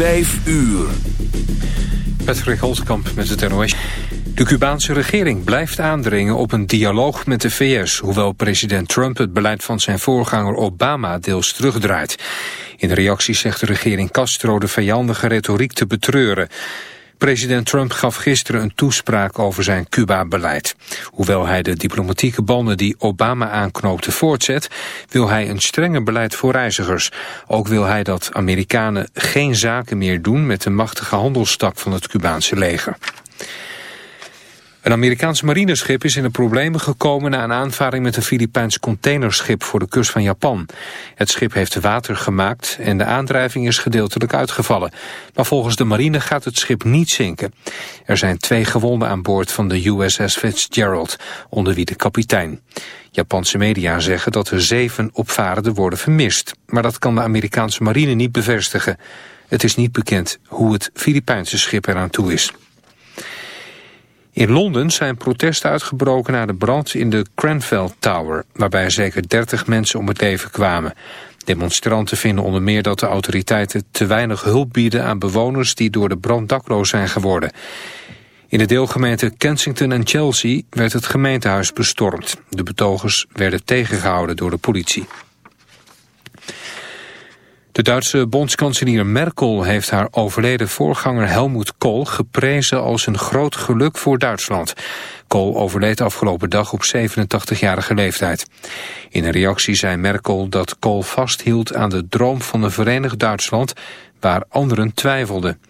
Vijf uur. Patrick Holtkamp met het NOS. De Cubaanse regering blijft aandringen op een dialoog met de VS... hoewel president Trump het beleid van zijn voorganger Obama deels terugdraait. In reactie zegt de regering Castro de vijandige retoriek te betreuren. President Trump gaf gisteren een toespraak over zijn Cuba-beleid. Hoewel hij de diplomatieke banden die Obama aanknoopte voortzet... wil hij een strenger beleid voor reizigers. Ook wil hij dat Amerikanen geen zaken meer doen... met de machtige handelstak van het Cubaanse leger. Een Amerikaans marineschip is in de problemen gekomen na een aanvaring met een Filipijns containerschip voor de kust van Japan. Het schip heeft water gemaakt en de aandrijving is gedeeltelijk uitgevallen. Maar volgens de marine gaat het schip niet zinken. Er zijn twee gewonden aan boord van de USS Fitzgerald, onder wie de kapitein. Japanse media zeggen dat er zeven opvarenden worden vermist. Maar dat kan de Amerikaanse marine niet bevestigen. Het is niet bekend hoe het Filipijnse schip eraan toe is. In Londen zijn protesten uitgebroken na de brand in de Grenfell Tower, waarbij zeker 30 mensen om het leven kwamen. Demonstranten vinden onder meer dat de autoriteiten te weinig hulp bieden aan bewoners die door de brand dakloos zijn geworden. In de deelgemeente Kensington en Chelsea werd het gemeentehuis bestormd. De betogers werden tegengehouden door de politie. De Duitse bondskanselier Merkel heeft haar overleden voorganger Helmut Kohl geprezen als een groot geluk voor Duitsland. Kohl overleed afgelopen dag op 87-jarige leeftijd. In een reactie zei Merkel dat Kohl vasthield aan de droom van een verenigd Duitsland waar anderen twijfelden.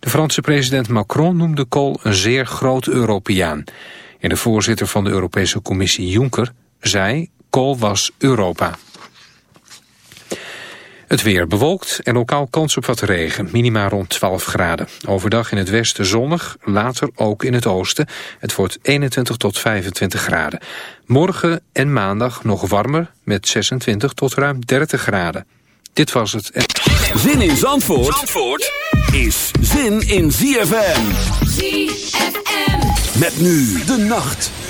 De Franse president Macron noemde Kohl een zeer groot Europeaan. En de voorzitter van de Europese Commissie Juncker zei Kohl was Europa. Het weer bewolkt en lokaal kans op wat regen, minima rond 12 graden. Overdag in het westen zonnig, later ook in het oosten. Het wordt 21 tot 25 graden. Morgen en maandag nog warmer met 26 tot ruim 30 graden. Dit was het. Zin in Zandvoort, Zandvoort is zin in ZFM. ZFM. Met nu de nacht.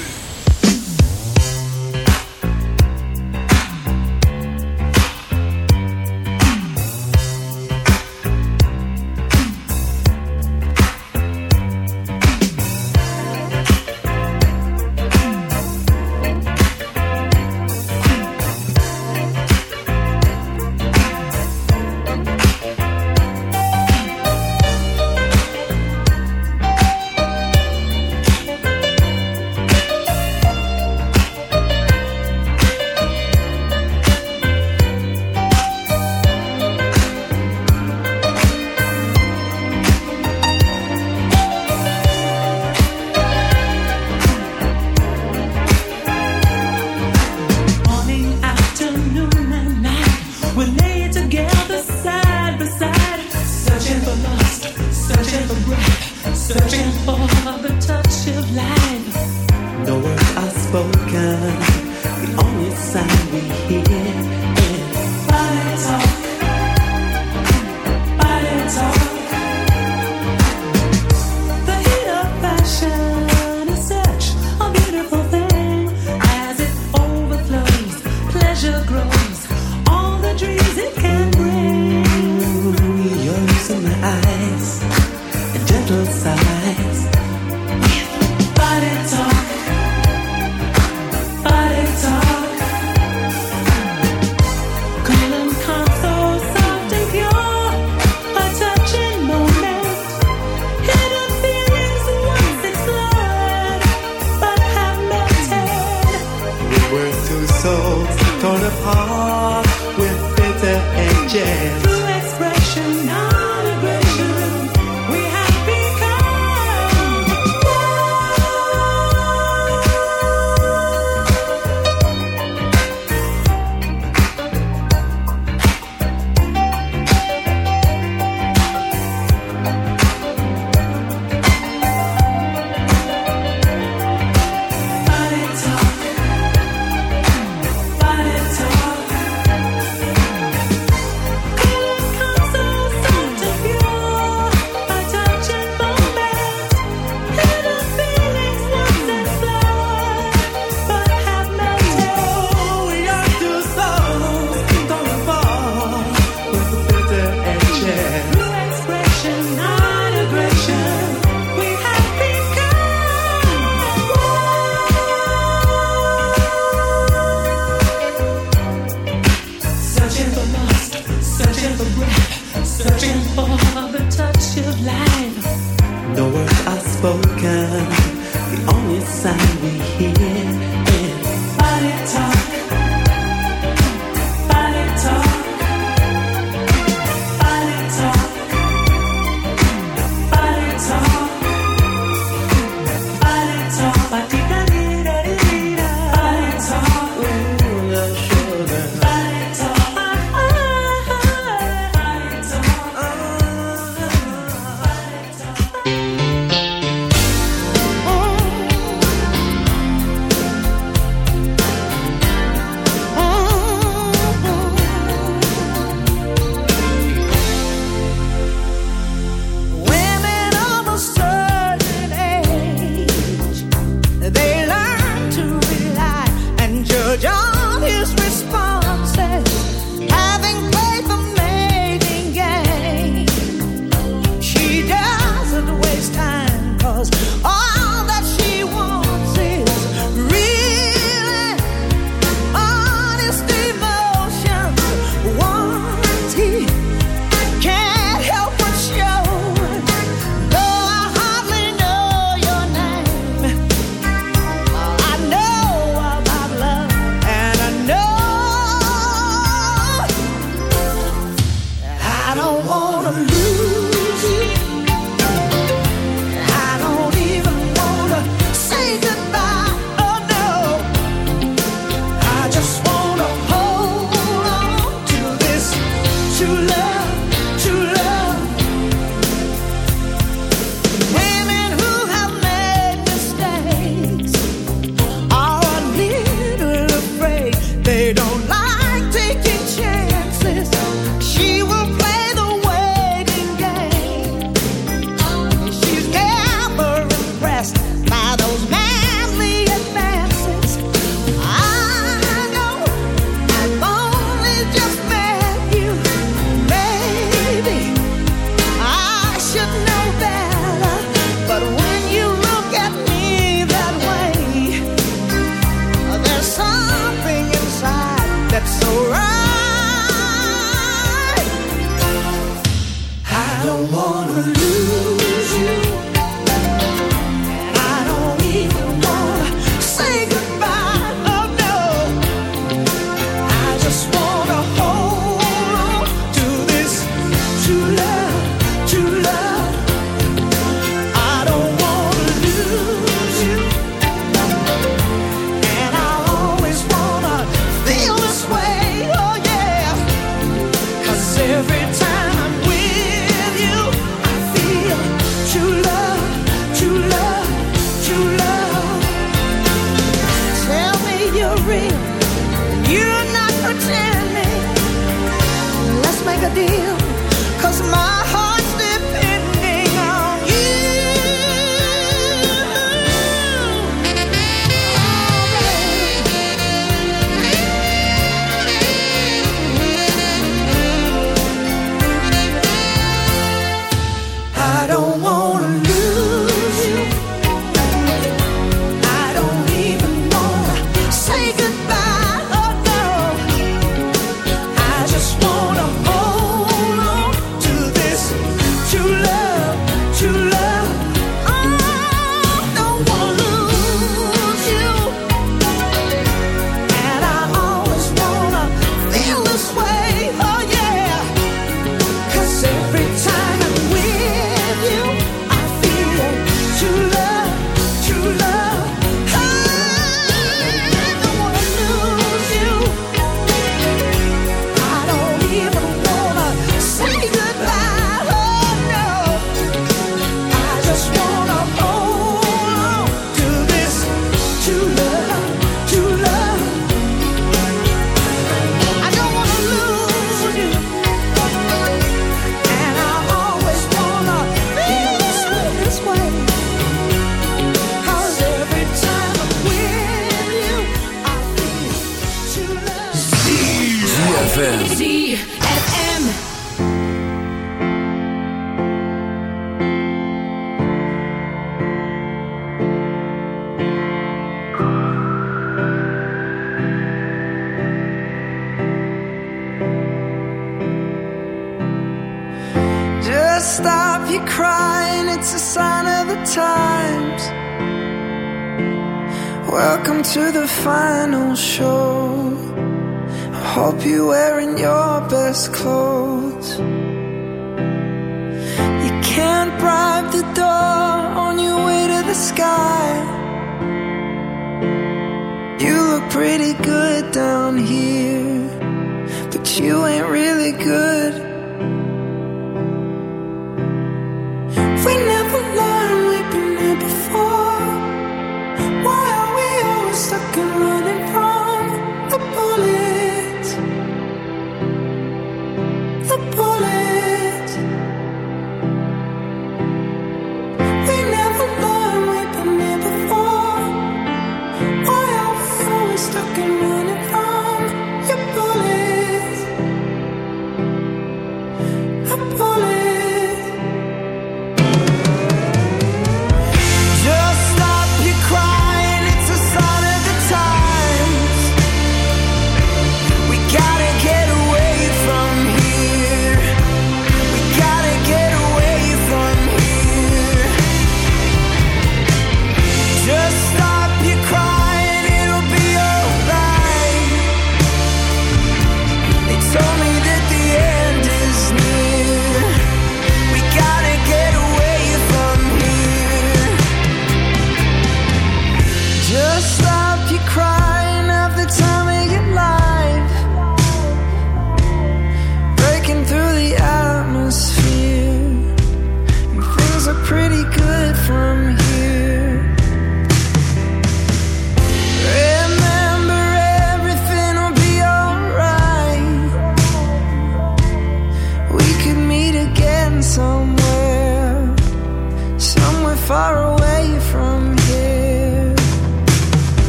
Through expression,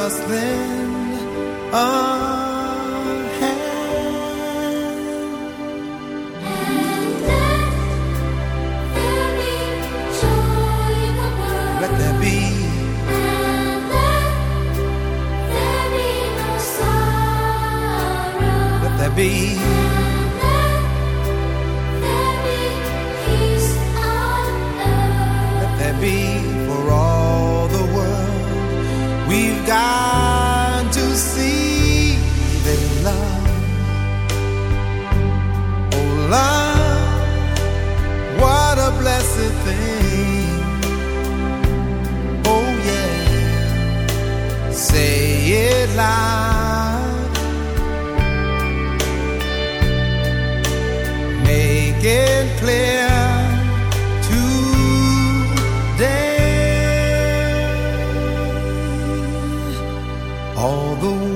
us hand. And let there be joy in the world. Let there be. And let there be no sorrow. Let there be. God.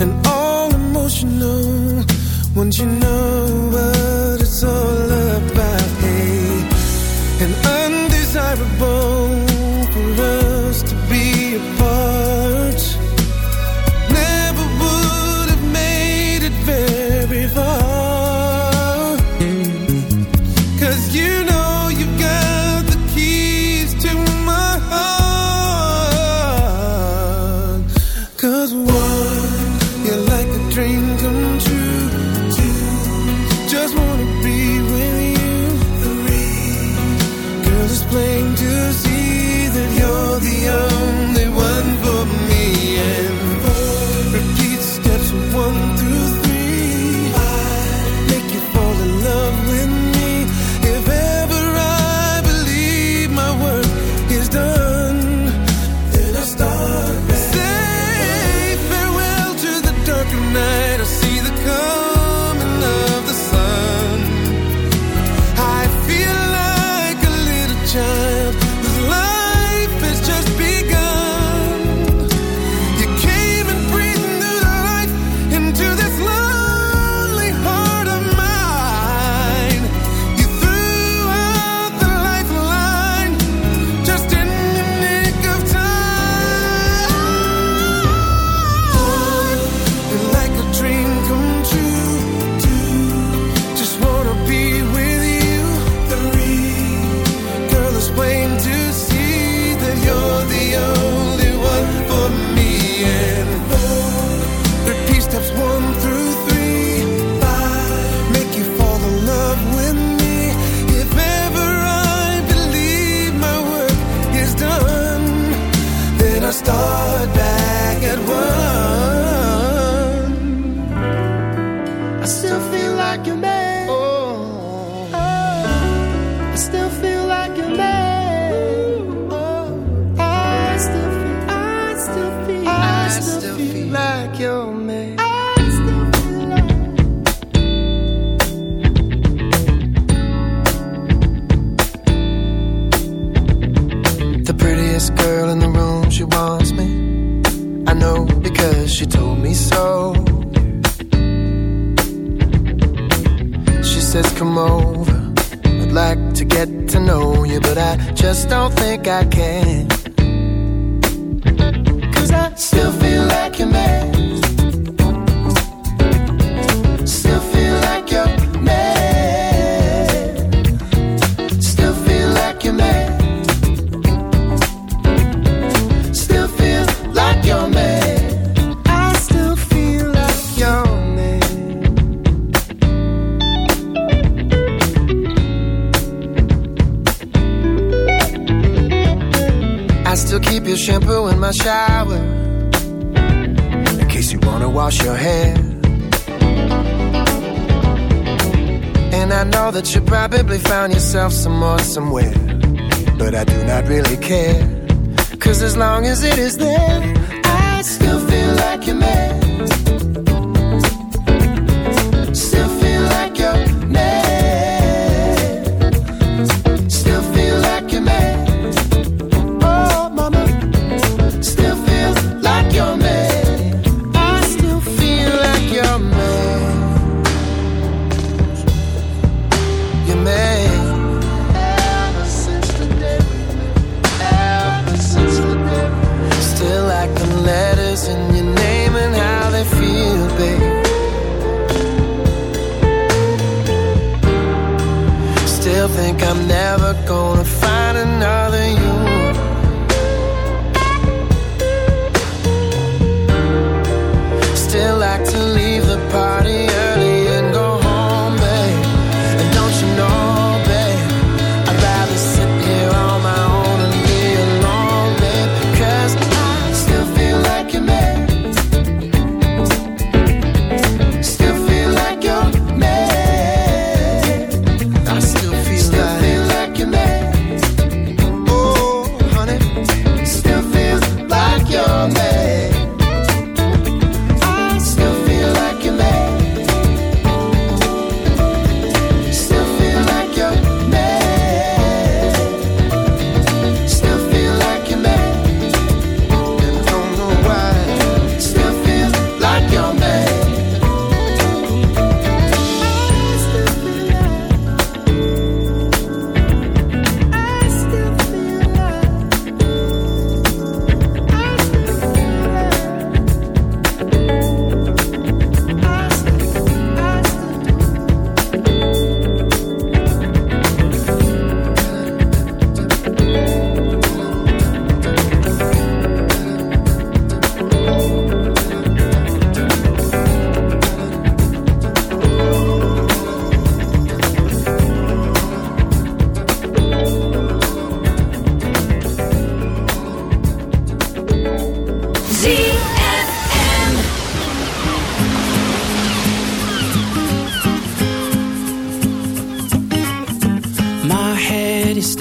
And all emotional. Once you know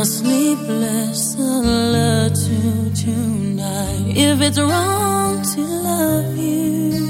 a sleepless alert to tonight. If it's wrong to love you.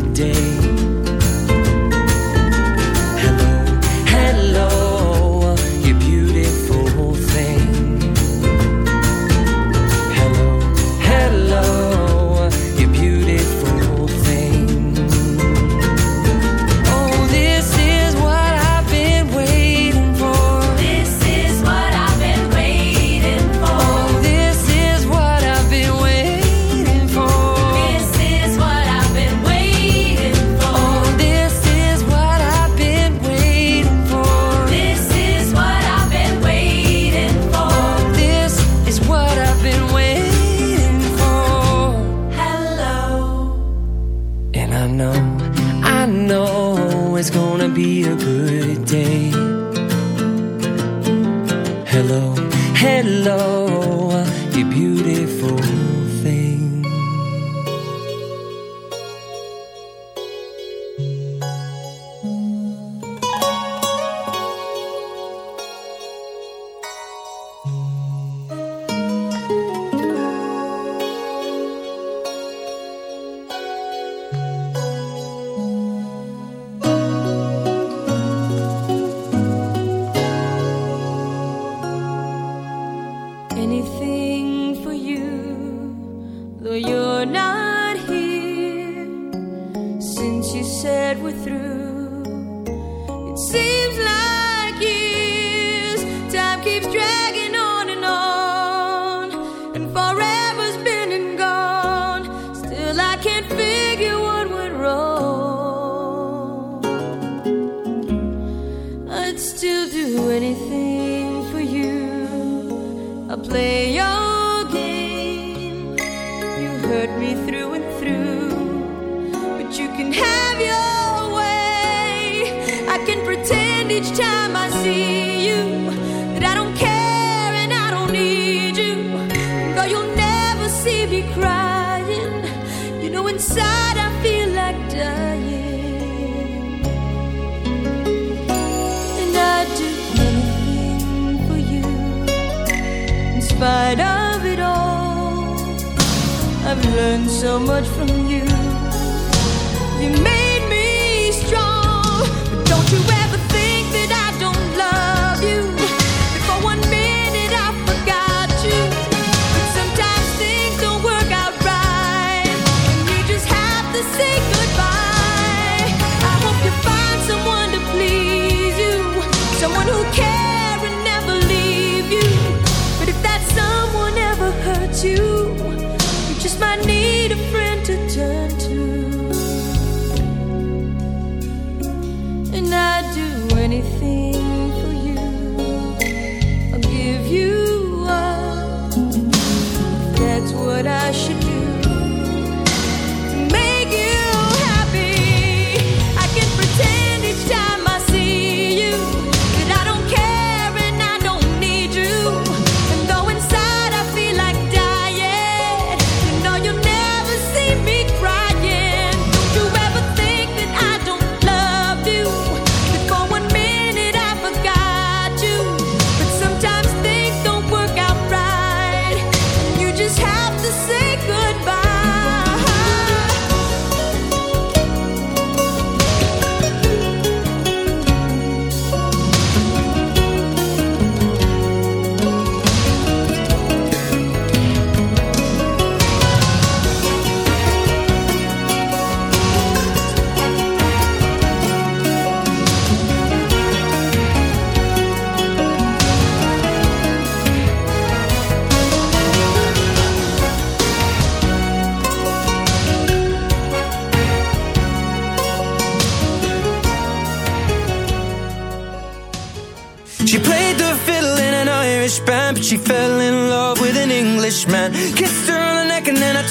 keeps dragging so much from